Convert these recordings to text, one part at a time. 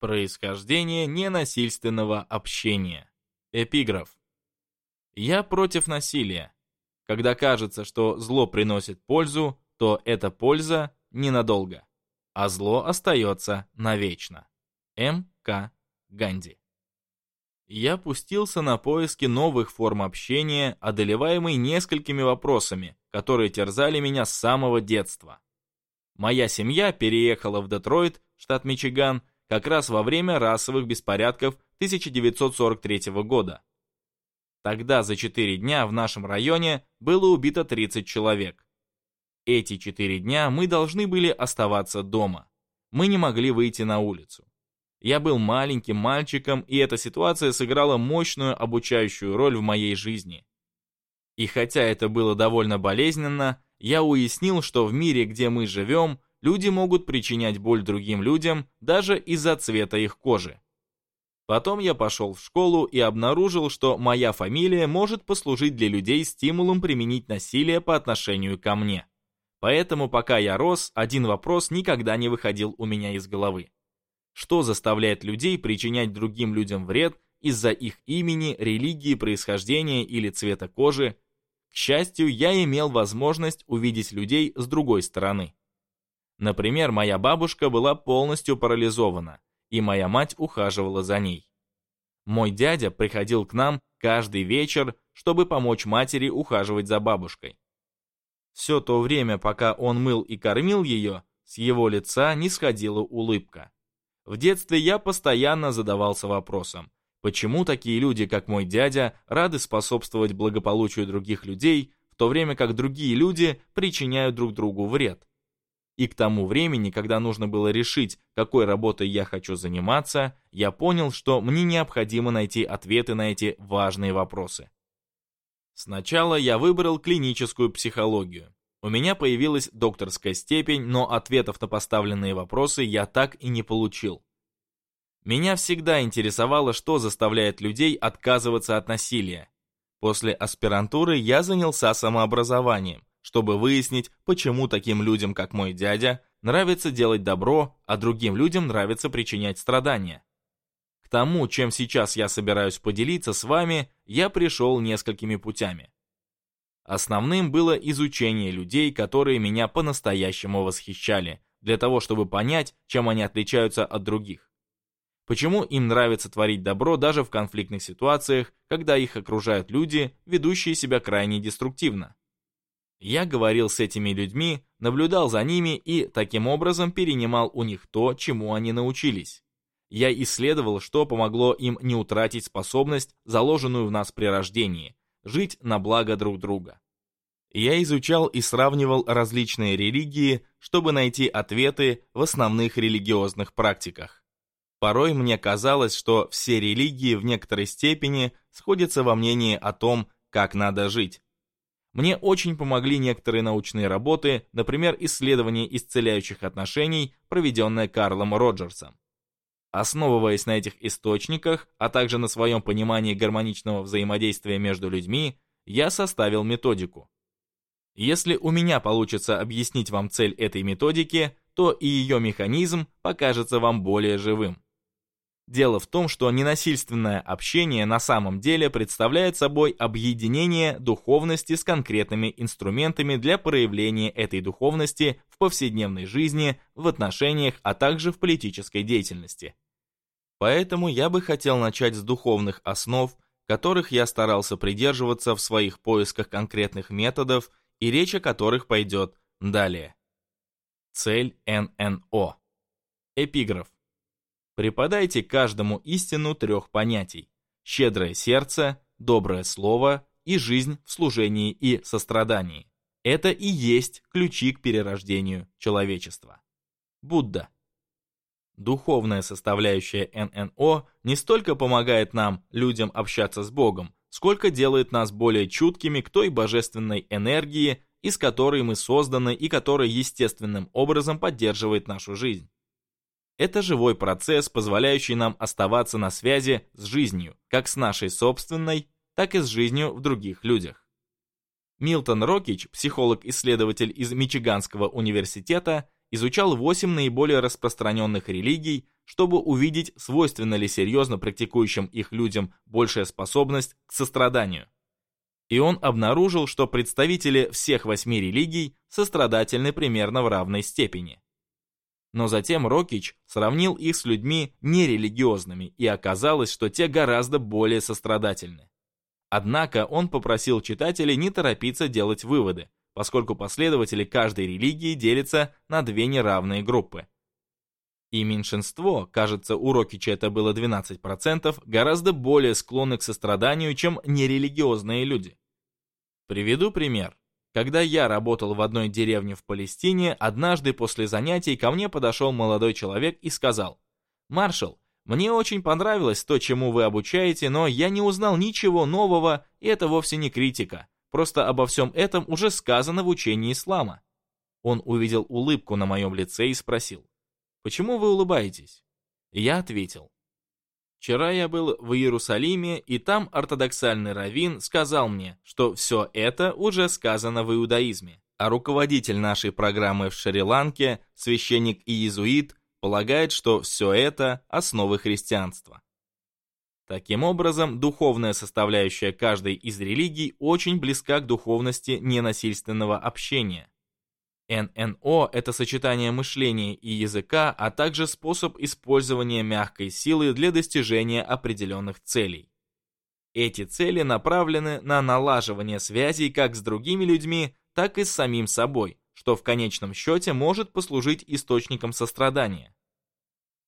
Происхождение ненасильственного общения. Эпиграф. Я против насилия. Когда кажется, что зло приносит пользу, то эта польза ненадолго, а зло остается навечно. М.К. Ганди. Я пустился на поиски новых форм общения, одолеваемый несколькими вопросами, которые терзали меня с самого детства. Моя семья переехала в Детройт, штат Мичиган, как раз во время расовых беспорядков 1943 года. Тогда за 4 дня в нашем районе было убито 30 человек. Эти 4 дня мы должны были оставаться дома. Мы не могли выйти на улицу. Я был маленьким мальчиком, и эта ситуация сыграла мощную обучающую роль в моей жизни. И хотя это было довольно болезненно, я уяснил, что в мире, где мы живем, люди могут причинять боль другим людям даже из-за цвета их кожи. Потом я пошел в школу и обнаружил, что моя фамилия может послужить для людей стимулом применить насилие по отношению ко мне. Поэтому пока я рос, один вопрос никогда не выходил у меня из головы. Что заставляет людей причинять другим людям вред из-за их имени, религии, происхождения или цвета кожи? К счастью, я имел возможность увидеть людей с другой стороны. Например, моя бабушка была полностью парализована, и моя мать ухаживала за ней. Мой дядя приходил к нам каждый вечер, чтобы помочь матери ухаживать за бабушкой. Все то время, пока он мыл и кормил ее, с его лица не сходила улыбка. В детстве я постоянно задавался вопросом, почему такие люди, как мой дядя, рады способствовать благополучию других людей, в то время как другие люди причиняют друг другу вред? И к тому времени, когда нужно было решить, какой работой я хочу заниматься, я понял, что мне необходимо найти ответы на эти важные вопросы. Сначала я выбрал клиническую психологию. У меня появилась докторская степень, но ответов на поставленные вопросы я так и не получил. Меня всегда интересовало, что заставляет людей отказываться от насилия. После аспирантуры я занялся самообразованием чтобы выяснить, почему таким людям, как мой дядя, нравится делать добро, а другим людям нравится причинять страдания. К тому, чем сейчас я собираюсь поделиться с вами, я пришел несколькими путями. Основным было изучение людей, которые меня по-настоящему восхищали, для того, чтобы понять, чем они отличаются от других. Почему им нравится творить добро даже в конфликтных ситуациях, когда их окружают люди, ведущие себя крайне деструктивно? Я говорил с этими людьми, наблюдал за ними и, таким образом, перенимал у них то, чему они научились. Я исследовал, что помогло им не утратить способность, заложенную в нас при рождении, жить на благо друг друга. Я изучал и сравнивал различные религии, чтобы найти ответы в основных религиозных практиках. Порой мне казалось, что все религии в некоторой степени сходятся во мнении о том, как надо жить мне очень помогли некоторые научные работы, например, исследование исцеляющих отношений, проведенное Карлом Роджерсом. Основываясь на этих источниках, а также на своем понимании гармоничного взаимодействия между людьми, я составил методику. Если у меня получится объяснить вам цель этой методики, то и ее механизм покажется вам более живым. Дело в том, что ненасильственное общение на самом деле представляет собой объединение духовности с конкретными инструментами для проявления этой духовности в повседневной жизни, в отношениях, а также в политической деятельности. Поэтому я бы хотел начать с духовных основ, которых я старался придерживаться в своих поисках конкретных методов и речь о которых пойдет далее. Цель ННО. Эпиграф преподайте каждому истину трех понятий – щедрое сердце, доброе слово и жизнь в служении и сострадании. Это и есть ключи к перерождению человечества. Будда. Духовная составляющая ННО не столько помогает нам, людям, общаться с Богом, сколько делает нас более чуткими к той божественной энергии, из которой мы созданы и которая естественным образом поддерживает нашу жизнь. Это живой процесс, позволяющий нам оставаться на связи с жизнью, как с нашей собственной, так и с жизнью в других людях. Милтон Рокич, психолог-исследователь из Мичиганского университета, изучал 8 наиболее распространенных религий, чтобы увидеть, свойственна ли серьезно практикующим их людям большая способность к состраданию. И он обнаружил, что представители всех восьми религий сострадательны примерно в равной степени. Но затем Рокич сравнил их с людьми нерелигиозными, и оказалось, что те гораздо более сострадательны. Однако он попросил читателей не торопиться делать выводы, поскольку последователи каждой религии делятся на две неравные группы. И меньшинство, кажется, у Рокича это было 12%, гораздо более склонны к состраданию, чем нерелигиозные люди. Приведу пример. Когда я работал в одной деревне в Палестине, однажды после занятий ко мне подошел молодой человек и сказал, «Маршал, мне очень понравилось то, чему вы обучаете, но я не узнал ничего нового, и это вовсе не критика. Просто обо всем этом уже сказано в учении ислама». Он увидел улыбку на моем лице и спросил, «Почему вы улыбаетесь?» Я ответил, Вчера я был в Иерусалиме, и там ортодоксальный раввин сказал мне, что все это уже сказано в иудаизме. А руководитель нашей программы в Шри-Ланке, священник и иезуит, полагает, что все это – основы христианства. Таким образом, духовная составляющая каждой из религий очень близка к духовности ненасильственного общения, ННО – это сочетание мышления и языка, а также способ использования мягкой силы для достижения определенных целей. Эти цели направлены на налаживание связей как с другими людьми, так и с самим собой, что в конечном счете может послужить источником сострадания.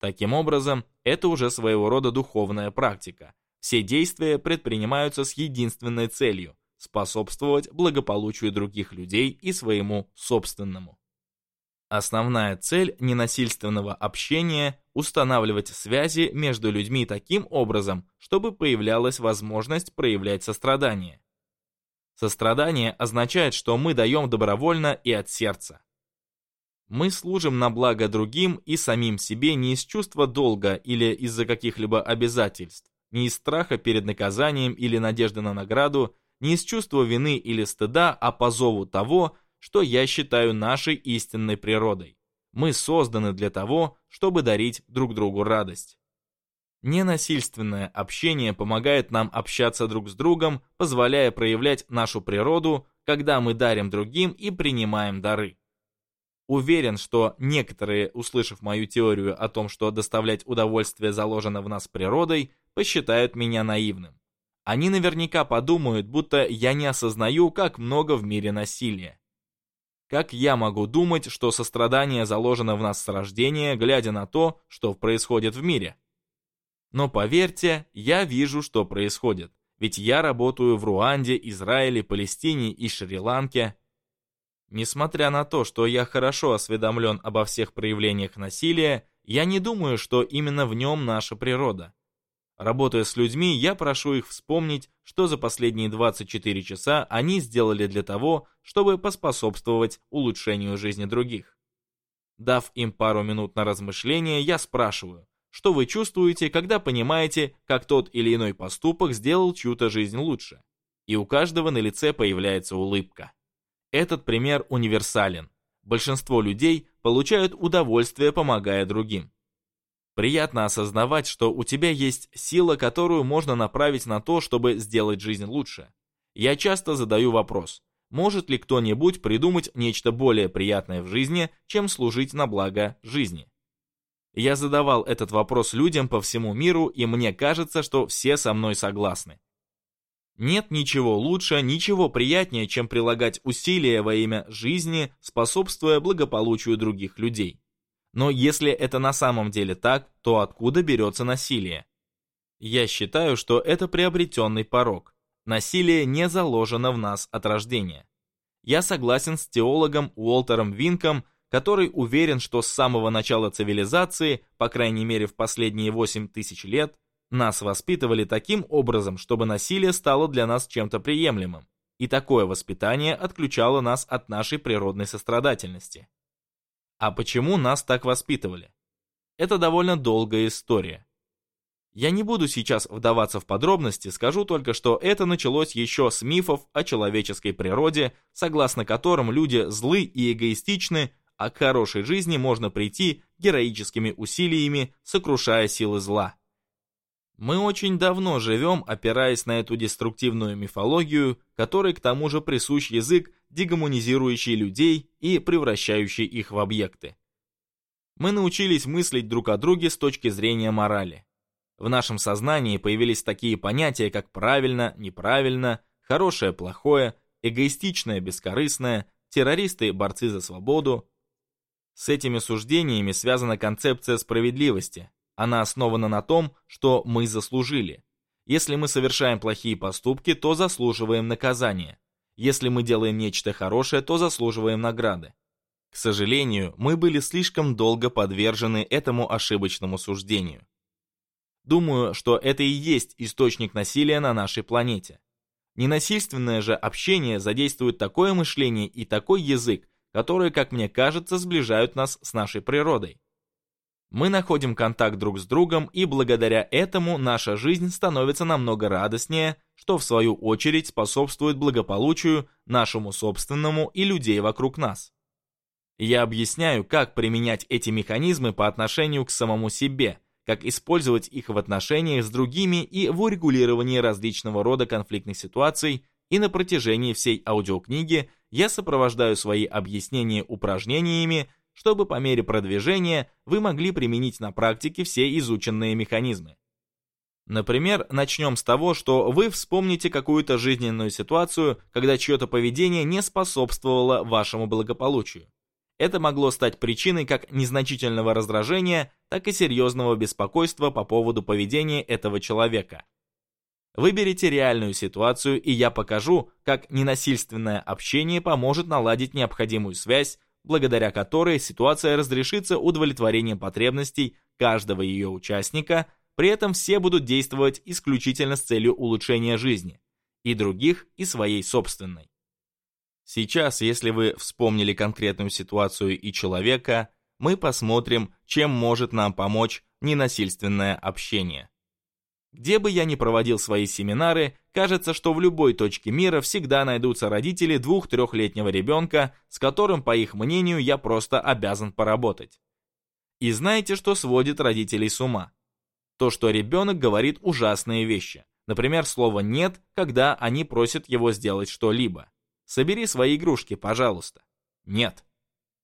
Таким образом, это уже своего рода духовная практика. Все действия предпринимаются с единственной целью способствовать благополучию других людей и своему собственному. Основная цель ненасильственного общения – устанавливать связи между людьми таким образом, чтобы появлялась возможность проявлять сострадание. Сострадание означает, что мы даем добровольно и от сердца. Мы служим на благо другим и самим себе не из чувства долга или из-за каких-либо обязательств, не из страха перед наказанием или надежды на награду, не из чувства вины или стыда, а по зову того, что я считаю нашей истинной природой. Мы созданы для того, чтобы дарить друг другу радость. Ненасильственное общение помогает нам общаться друг с другом, позволяя проявлять нашу природу, когда мы дарим другим и принимаем дары. Уверен, что некоторые, услышав мою теорию о том, что доставлять удовольствие заложено в нас природой, посчитают меня наивным. Они наверняка подумают, будто я не осознаю, как много в мире насилия. Как я могу думать, что сострадание заложено в нас с рождения, глядя на то, что происходит в мире? Но поверьте, я вижу, что происходит. Ведь я работаю в Руанде, Израиле, Палестине и Шри-Ланке. Несмотря на то, что я хорошо осведомлен обо всех проявлениях насилия, я не думаю, что именно в нем наша природа. Работая с людьми, я прошу их вспомнить, что за последние 24 часа они сделали для того, чтобы поспособствовать улучшению жизни других. Дав им пару минут на размышление, я спрашиваю, что вы чувствуете, когда понимаете, как тот или иной поступок сделал чью-то жизнь лучше? И у каждого на лице появляется улыбка. Этот пример универсален. Большинство людей получают удовольствие, помогая другим. Приятно осознавать, что у тебя есть сила, которую можно направить на то, чтобы сделать жизнь лучше. Я часто задаю вопрос, может ли кто-нибудь придумать нечто более приятное в жизни, чем служить на благо жизни? Я задавал этот вопрос людям по всему миру, и мне кажется, что все со мной согласны. Нет ничего лучше, ничего приятнее, чем прилагать усилия во имя жизни, способствуя благополучию других людей. Но если это на самом деле так, то откуда берется насилие? Я считаю, что это приобретенный порог. Насилие не заложено в нас от рождения. Я согласен с теологом Уолтером Винком, который уверен, что с самого начала цивилизации, по крайней мере в последние 8 тысяч лет, нас воспитывали таким образом, чтобы насилие стало для нас чем-то приемлемым, и такое воспитание отключало нас от нашей природной сострадательности. А почему нас так воспитывали? Это довольно долгая история. Я не буду сейчас вдаваться в подробности, скажу только, что это началось еще с мифов о человеческой природе, согласно которым люди злы и эгоистичны, а к хорошей жизни можно прийти героическими усилиями, сокрушая силы зла. Мы очень давно живем, опираясь на эту деструктивную мифологию, которой к тому же присущ язык, дегуманизирующий людей и превращающий их в объекты. Мы научились мыслить друг о друге с точки зрения морали. В нашем сознании появились такие понятия, как правильно, неправильно, хорошее, плохое, эгоистичное, бескорыстное, террористы, борцы за свободу. С этими суждениями связана концепция справедливости. Она основана на том, что мы заслужили. Если мы совершаем плохие поступки, то заслуживаем наказания. Если мы делаем нечто хорошее, то заслуживаем награды. К сожалению, мы были слишком долго подвержены этому ошибочному суждению. Думаю, что это и есть источник насилия на нашей планете. Ненасильственное же общение задействует такое мышление и такой язык, которые, как мне кажется, сближают нас с нашей природой. Мы находим контакт друг с другом, и благодаря этому наша жизнь становится намного радостнее, что в свою очередь способствует благополучию нашему собственному и людей вокруг нас. Я объясняю, как применять эти механизмы по отношению к самому себе, как использовать их в отношениях с другими и в урегулировании различного рода конфликтных ситуаций, и на протяжении всей аудиокниги я сопровождаю свои объяснения упражнениями, чтобы по мере продвижения вы могли применить на практике все изученные механизмы. Например, начнем с того, что вы вспомните какую-то жизненную ситуацию, когда чье-то поведение не способствовало вашему благополучию. Это могло стать причиной как незначительного раздражения, так и серьезного беспокойства по поводу поведения этого человека. Выберите реальную ситуацию, и я покажу, как ненасильственное общение поможет наладить необходимую связь, благодаря которой ситуация разрешится удовлетворением потребностей каждого ее участника – при этом все будут действовать исключительно с целью улучшения жизни, и других, и своей собственной. Сейчас, если вы вспомнили конкретную ситуацию и человека, мы посмотрим, чем может нам помочь ненасильственное общение. Где бы я ни проводил свои семинары, кажется, что в любой точке мира всегда найдутся родители двух-трехлетнего ребенка, с которым, по их мнению, я просто обязан поработать. И знаете, что сводит родителей с ума? то, что ребенок говорит ужасные вещи. Например, слово «нет», когда они просят его сделать что-либо. «Собери свои игрушки, пожалуйста». Нет.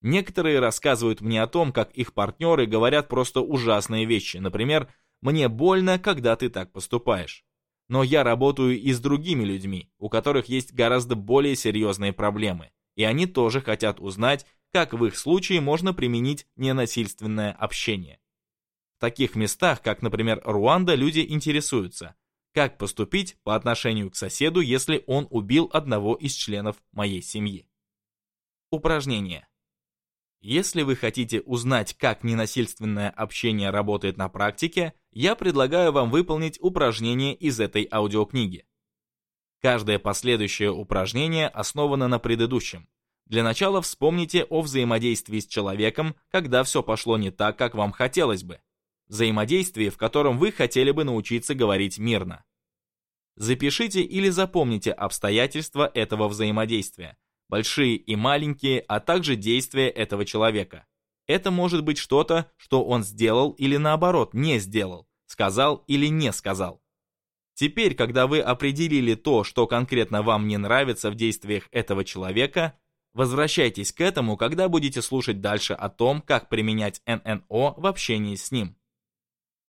Некоторые рассказывают мне о том, как их партнеры говорят просто ужасные вещи. Например, «мне больно, когда ты так поступаешь». Но я работаю и с другими людьми, у которых есть гораздо более серьезные проблемы. И они тоже хотят узнать, как в их случае можно применить ненасильственное общение. В таких местах, как, например, Руанда, люди интересуются, как поступить по отношению к соседу, если он убил одного из членов моей семьи. Упражнение. Если вы хотите узнать, как ненасильственное общение работает на практике, я предлагаю вам выполнить упражнение из этой аудиокниги. Каждое последующее упражнение основано на предыдущем. Для начала вспомните о взаимодействии с человеком, когда все пошло не так, как вам хотелось бы взаимодействии, в котором вы хотели бы научиться говорить мирно. Запишите или запомните обстоятельства этого взаимодействия, большие и маленькие, а также действия этого человека. Это может быть что-то, что он сделал или наоборот не сделал, сказал или не сказал. Теперь, когда вы определили то, что конкретно вам не нравится в действиях этого человека, возвращайтесь к этому, когда будете слушать дальше о том, как применять ННО в общении с ним.